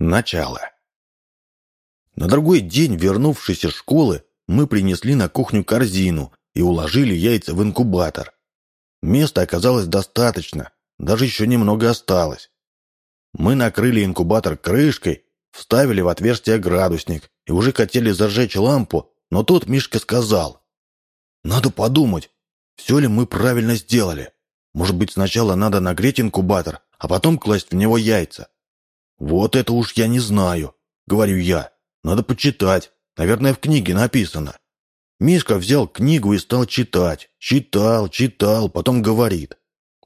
Начало. На другой день, вернувшись из школы, мы принесли на кухню корзину и уложили яйца в инкубатор. Места оказалось достаточно, даже еще немного осталось. Мы накрыли инкубатор крышкой, вставили в отверстие градусник и уже хотели зажечь лампу, но тут Мишка сказал. «Надо подумать, все ли мы правильно сделали. Может быть, сначала надо нагреть инкубатор, а потом класть в него яйца. «Вот это уж я не знаю», — говорю я. «Надо почитать. Наверное, в книге написано». Мишка взял книгу и стал читать. Читал, читал, потом говорит.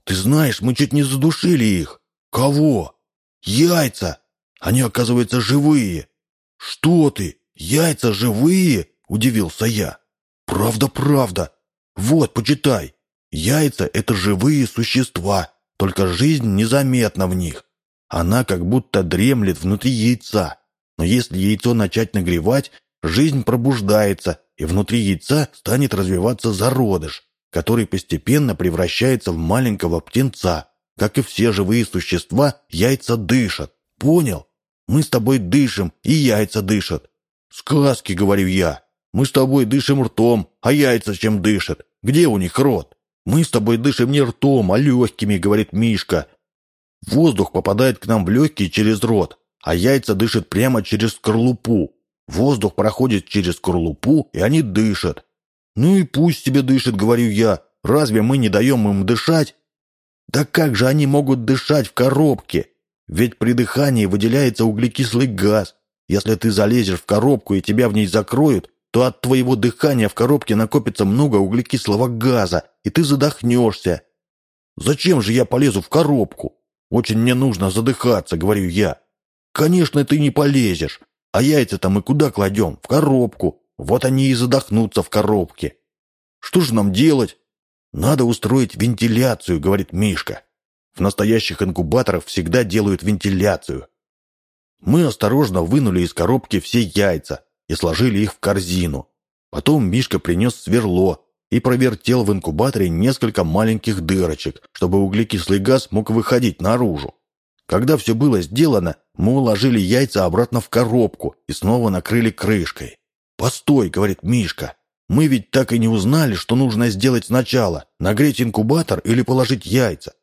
«Ты знаешь, мы чуть не задушили их». «Кого?» «Яйца! Они, оказывается, живые!» «Что ты? Яйца живые?» – удивился я. «Правда, правда. Вот, почитай. Яйца – это живые существа, только жизнь незаметна в них. Она как будто дремлет внутри яйца. Но если яйцо начать нагревать, жизнь пробуждается, и внутри яйца станет развиваться зародыш, который постепенно превращается в маленького птенца. Как и все живые существа, яйца дышат. Понял? Мы с тобой дышим, и яйца дышат. Сказки, говорю я. Мы с тобой дышим ртом, а яйца чем дышат? Где у них рот? Мы с тобой дышим не ртом, а легкими, говорит Мишка. Воздух попадает к нам в легкие через рот, а яйца дышат прямо через скорлупу. Воздух проходит через скорлупу, и они дышат. Ну и пусть себе дышит, говорю я. Разве мы не даем им дышать? Да как же они могут дышать в коробке? Ведь при дыхании выделяется углекислый газ. Если ты залезешь в коробку и тебя в ней закроют, то от твоего дыхания в коробке накопится много углекислого газа, и ты задохнешься. Зачем же я полезу в коробку? Очень мне нужно задыхаться, говорю я. Конечно, ты не полезешь. А яйца-то мы куда кладем? В коробку. Вот они и задохнутся в коробке. Что же нам делать? Надо устроить вентиляцию, говорит Мишка. В настоящих инкубаторах всегда делают вентиляцию. Мы осторожно вынули из коробки все яйца и сложили их в корзину. Потом Мишка принес сверло, и провертел в инкубаторе несколько маленьких дырочек, чтобы углекислый газ мог выходить наружу. Когда все было сделано, мы уложили яйца обратно в коробку и снова накрыли крышкой. «Постой», — говорит Мишка, — «мы ведь так и не узнали, что нужно сделать сначала, нагреть инкубатор или положить яйца».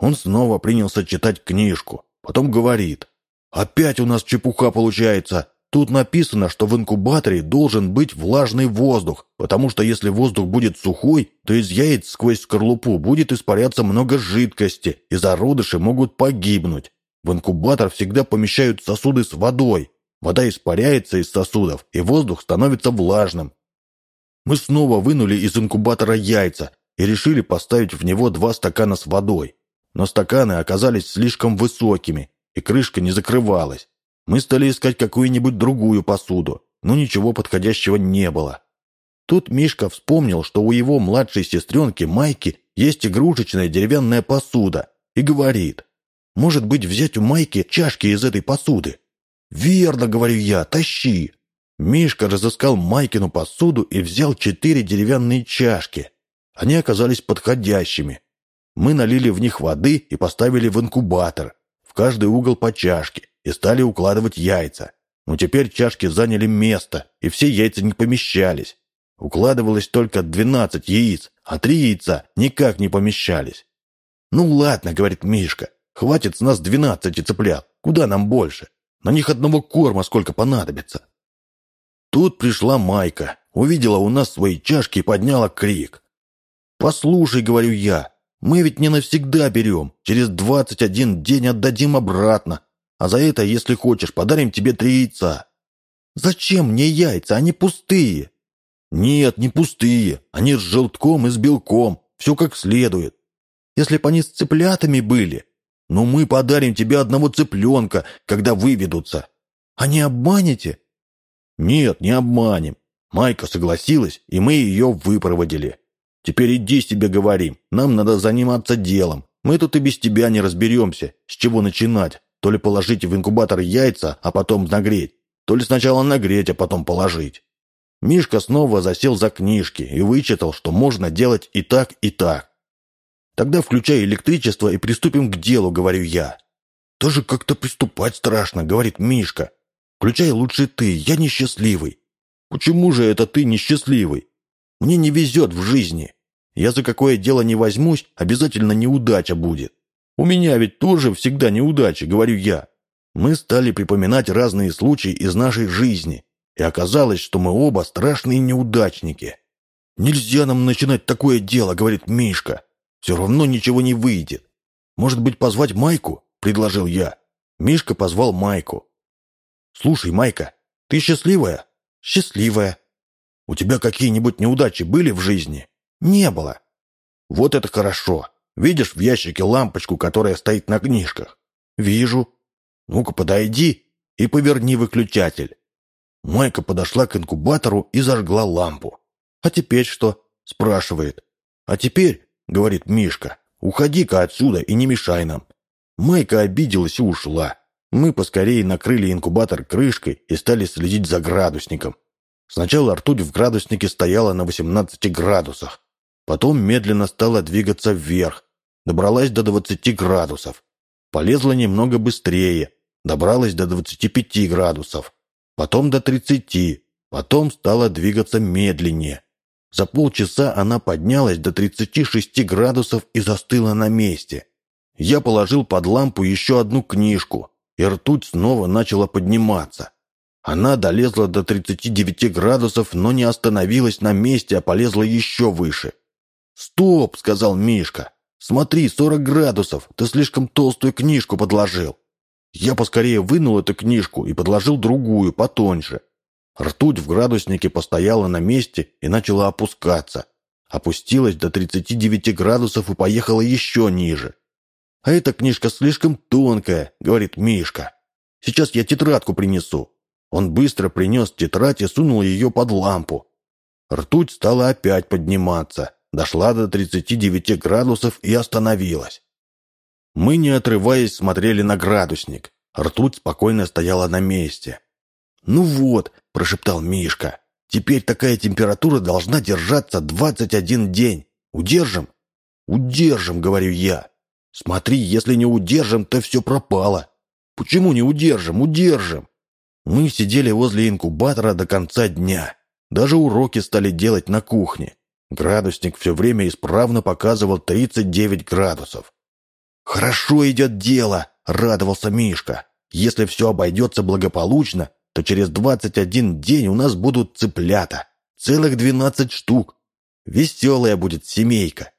Он снова принялся читать книжку, потом говорит, «Опять у нас чепуха получается. Тут написано, что в инкубаторе должен быть влажный воздух, потому что если воздух будет сухой, то из яиц сквозь скорлупу будет испаряться много жидкости, и зародыши могут погибнуть. В инкубатор всегда помещают сосуды с водой. Вода испаряется из сосудов, и воздух становится влажным. Мы снова вынули из инкубатора яйца и решили поставить в него два стакана с водой. Но стаканы оказались слишком высокими, и крышка не закрывалась. Мы стали искать какую-нибудь другую посуду, но ничего подходящего не было. Тут Мишка вспомнил, что у его младшей сестренки Майки есть игрушечная деревянная посуда, и говорит, «Может быть, взять у Майки чашки из этой посуды?» «Верно, — говорю я, — тащи!» Мишка разыскал Майкину посуду и взял четыре деревянные чашки. Они оказались подходящими. Мы налили в них воды и поставили в инкубатор, в каждый угол по чашке, и стали укладывать яйца. Но теперь чашки заняли место, и все яйца не помещались. Укладывалось только двенадцать яиц, а три яйца никак не помещались. «Ну ладно», — говорит Мишка, — «хватит с нас двенадцати цыплят. Куда нам больше? На них одного корма сколько понадобится». Тут пришла Майка, увидела у нас свои чашки и подняла крик. «Послушай», — говорю я, — «мы ведь не навсегда берем. Через двадцать один день отдадим обратно. А за это, если хочешь, подарим тебе три яйца». «Зачем мне яйца? Они пустые». «Нет, не пустые. Они с желтком и с белком. Все как следует. Если бы они с цыплятами были, ну мы подарим тебе одного цыпленка, когда выведутся. А не обманете?» «Нет, не обманем. Майка согласилась, и мы ее выпроводили. Теперь иди себе говорим, нам надо заниматься делом. Мы тут и без тебя не разберемся, с чего начинать. То ли положить в инкубатор яйца, а потом нагреть, то ли сначала нагреть, а потом положить. Мишка снова засел за книжки и вычитал, что можно делать и так, и так. «Тогда включай электричество и приступим к делу», — говорю я. Даже как-то приступать страшно», — говорит Мишка. «Включай лучше ты, я несчастливый». «Почему же это ты несчастливый? Мне не везет в жизни. Я за какое дело не возьмусь, обязательно неудача будет. У меня ведь тоже всегда неудачи, говорю я. Мы стали припоминать разные случаи из нашей жизни, и оказалось, что мы оба страшные неудачники. «Нельзя нам начинать такое дело», — говорит Мишка. «Все равно ничего не выйдет. Может быть, позвать Майку?» — предложил я. Мишка позвал Майку. «Слушай, Майка, ты счастливая?» «Счастливая». «У тебя какие-нибудь неудачи были в жизни?» «Не было». «Вот это хорошо. Видишь в ящике лампочку, которая стоит на книжках?» «Вижу». «Ну-ка, подойди и поверни выключатель». Майка подошла к инкубатору и зажгла лампу. «А теперь что?» – спрашивает. «А теперь», – говорит Мишка, – «уходи-ка отсюда и не мешай нам». Майка обиделась и ушла. Мы поскорее накрыли инкубатор крышкой и стали следить за градусником. Сначала ртуть в градуснике стояла на 18 градусах. Потом медленно стала двигаться вверх. Добралась до 20 градусов. Полезла немного быстрее. Добралась до 25 градусов. Потом до 30. Потом стала двигаться медленнее. За полчаса она поднялась до 36 градусов и застыла на месте. Я положил под лампу еще одну книжку, и ртуть снова начала подниматься. Она долезла до 39 градусов, но не остановилась на месте, а полезла еще выше. «Стоп!» — сказал Мишка. «Смотри, 40 градусов! Ты слишком толстую книжку подложил!» Я поскорее вынул эту книжку и подложил другую, потоньше. Ртуть в градуснике постояла на месте и начала опускаться. Опустилась до 39 градусов и поехала еще ниже. «А эта книжка слишком тонкая», — говорит Мишка. «Сейчас я тетрадку принесу». Он быстро принес тетрадь и сунул ее под лампу. Ртуть стала опять подниматься, дошла до 39 градусов и остановилась. Мы, не отрываясь, смотрели на градусник. Ртуть спокойно стояла на месте. «Ну вот», — прошептал Мишка, — «теперь такая температура должна держаться двадцать один день. Удержим?» «Удержим», — говорю я. «Смотри, если не удержим, то все пропало». «Почему не удержим? Удержим!» Мы сидели возле инкубатора до конца дня. Даже уроки стали делать на кухне. Градусник все время исправно показывал 39 градусов. «Хорошо идет дело», — радовался Мишка. «Если все обойдется благополучно, то через 21 день у нас будут цыплята. Целых 12 штук. Веселая будет семейка.